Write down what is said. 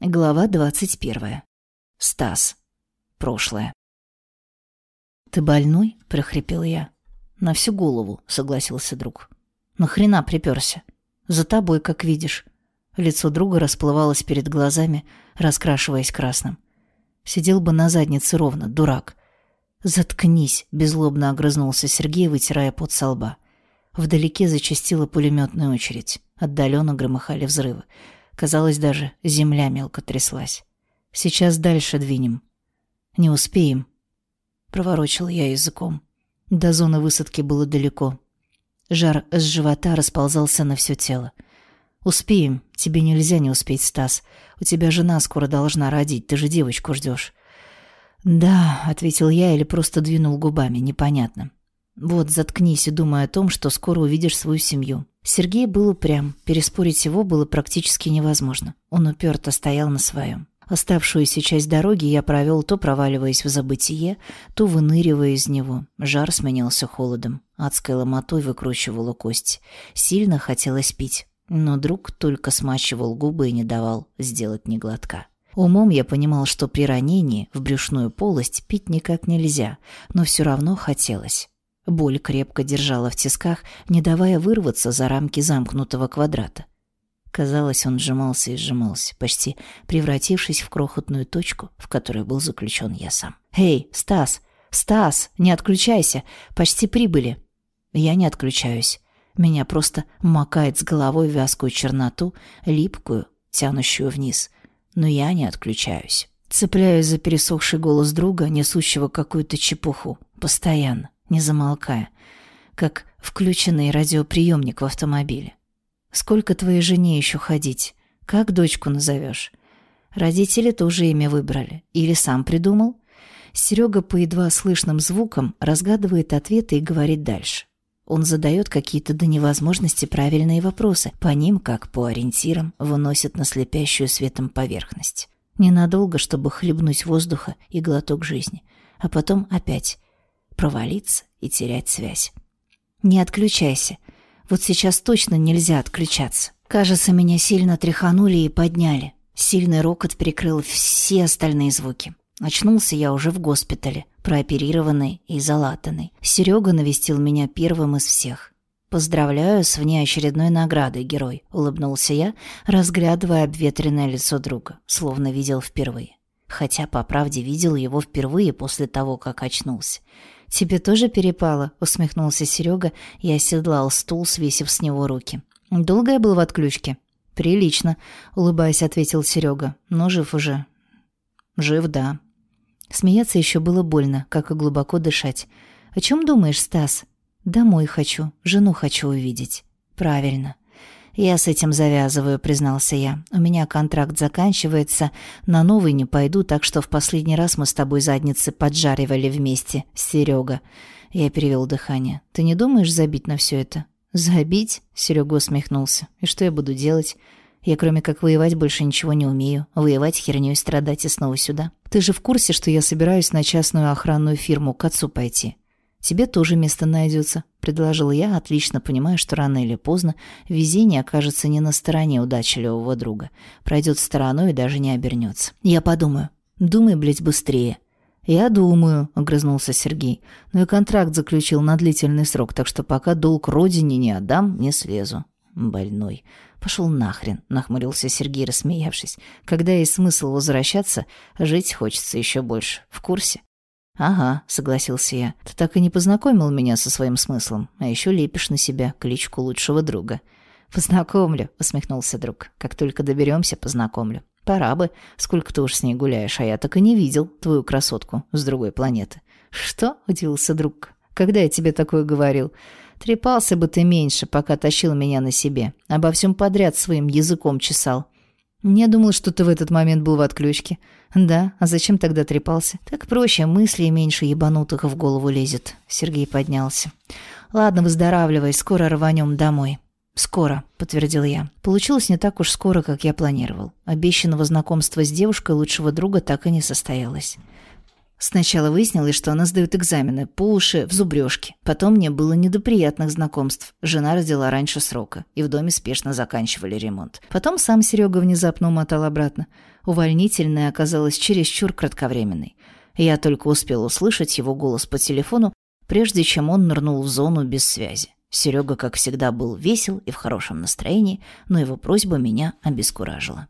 Глава двадцать первая. Стас. Прошлое. «Ты больной?» — прохрипел я. «На всю голову», — согласился друг. «Нахрена припёрся? За тобой, как видишь». Лицо друга расплывалось перед глазами, раскрашиваясь красным. Сидел бы на заднице ровно, дурак. «Заткнись!» — беззлобно огрызнулся Сергей, вытирая пот со лба. Вдалеке зачастила пулеметная очередь. Отдаленно громыхали взрывы. Казалось, даже земля мелко тряслась. Сейчас дальше двинем. Не успеем. Проворочил я языком. До зоны высадки было далеко. Жар с живота расползался на все тело. «Успеем. Тебе нельзя не успеть, Стас. У тебя жена скоро должна родить. Ты же девочку ждешь». «Да», — ответил я или просто двинул губами, непонятно. «Вот, заткнись и думай о том, что скоро увидишь свою семью. Сергей был упрям, переспорить его было практически невозможно. Он уперто стоял на своем. Оставшуюся часть дороги я провел то проваливаясь в забытие, то выныривая из него. Жар сменился холодом. Адской ломотой выкручивала кость. Сильно хотелось пить, но друг только смачивал губы и не давал сделать ни глотка. Умом я понимал, что при ранении в брюшную полость пить никак нельзя, но все равно хотелось. Боль крепко держала в тисках, не давая вырваться за рамки замкнутого квадрата. Казалось, он сжимался и сжимался, почти превратившись в крохотную точку, в которой был заключен я сам. «Эй, Стас! Стас! Не отключайся! Почти прибыли!» Я не отключаюсь. Меня просто макает с головой вязкую черноту, липкую, тянущую вниз. Но я не отключаюсь. Цепляюсь за пересохший голос друга, несущего какую-то чепуху. Постоянно не замолкая, как включенный радиоприемник в автомобиле. «Сколько твоей жене еще ходить? Как дочку назовешь?» Родители тоже имя выбрали. Или сам придумал? Серега по едва слышным звукам разгадывает ответы и говорит дальше. Он задает какие-то до невозможности правильные вопросы. По ним, как по ориентирам, выносят на слепящую светом поверхность. Ненадолго, чтобы хлебнуть воздуха и глоток жизни. А потом опять провалиться и терять связь. Не отключайся. Вот сейчас точно нельзя отключаться. Кажется, меня сильно тряханули и подняли. Сильный рокот перекрыл все остальные звуки. Очнулся я уже в госпитале, прооперированный и залатанный. Серега навестил меня первым из всех. «Поздравляю с внеочередной наградой, герой», — улыбнулся я, разглядывая обветренное лицо друга, словно видел впервые. Хотя, по правде, видел его впервые после того, как очнулся. «Тебе тоже перепало?» — усмехнулся Серега и оседлал стул, свесив с него руки. «Долго я был в отключке?» «Прилично», — улыбаясь, ответил Серега. «Но жив уже». «Жив, да». Смеяться еще было больно, как и глубоко дышать. «О чем думаешь, Стас?» «Домой хочу, жену хочу увидеть». «Правильно». «Я с этим завязываю», — признался я. «У меня контракт заканчивается, на новый не пойду, так что в последний раз мы с тобой задницы поджаривали вместе, Серега». Я перевел дыхание. «Ты не думаешь забить на все это?» «Забить?» — Серега усмехнулся. «И что я буду делать?» Я кроме как воевать больше ничего не умею. Воевать хернёй, страдать и снова сюда. Ты же в курсе, что я собираюсь на частную охранную фирму к отцу пойти? Тебе тоже место найдется, предложил я, отлично понимая, что рано или поздно везение окажется не на стороне удачливого друга. Пройдет стороной и даже не обернется. Я подумаю. Думай, блядь, быстрее. «Я думаю», — огрызнулся Сергей. «Но и контракт заключил на длительный срок, так что пока долг родине не отдам, не слезу». «Больной». «Пошел нахрен», — нахмурился Сергей, рассмеявшись. «Когда есть смысл возвращаться, жить хочется еще больше. В курсе?» «Ага», — согласился я. «Ты так и не познакомил меня со своим смыслом, а еще лепишь на себя кличку лучшего друга». «Познакомлю», — усмехнулся друг. «Как только доберемся, познакомлю. Пора бы. Сколько ты уж с ней гуляешь, а я так и не видел твою красотку с другой планеты». «Что?» — удивился друг. «Когда я тебе такое говорил?» «Трепался бы ты меньше, пока тащил меня на себе. Обо всем подряд своим языком чесал». «Не думал, что ты в этот момент был в отключке». «Да, а зачем тогда трепался?» «Так проще, мыслей меньше ебанутых в голову лезет». Сергей поднялся. «Ладно, выздоравливай, скоро рванем домой». «Скоро», — подтвердил я. Получилось не так уж скоро, как я планировал. Обещанного знакомства с девушкой лучшего друга так и не состоялось. Сначала выяснилось, что она сдает экзамены по уши в зубрежке. Потом мне было не до приятных знакомств. Жена родила раньше срока, и в доме спешно заканчивали ремонт. Потом сам Серега внезапно умотал обратно. Увольнительная оказалась чересчур кратковременной. Я только успел услышать его голос по телефону, прежде чем он нырнул в зону без связи. Серега, как всегда, был весел и в хорошем настроении, но его просьба меня обескуражила.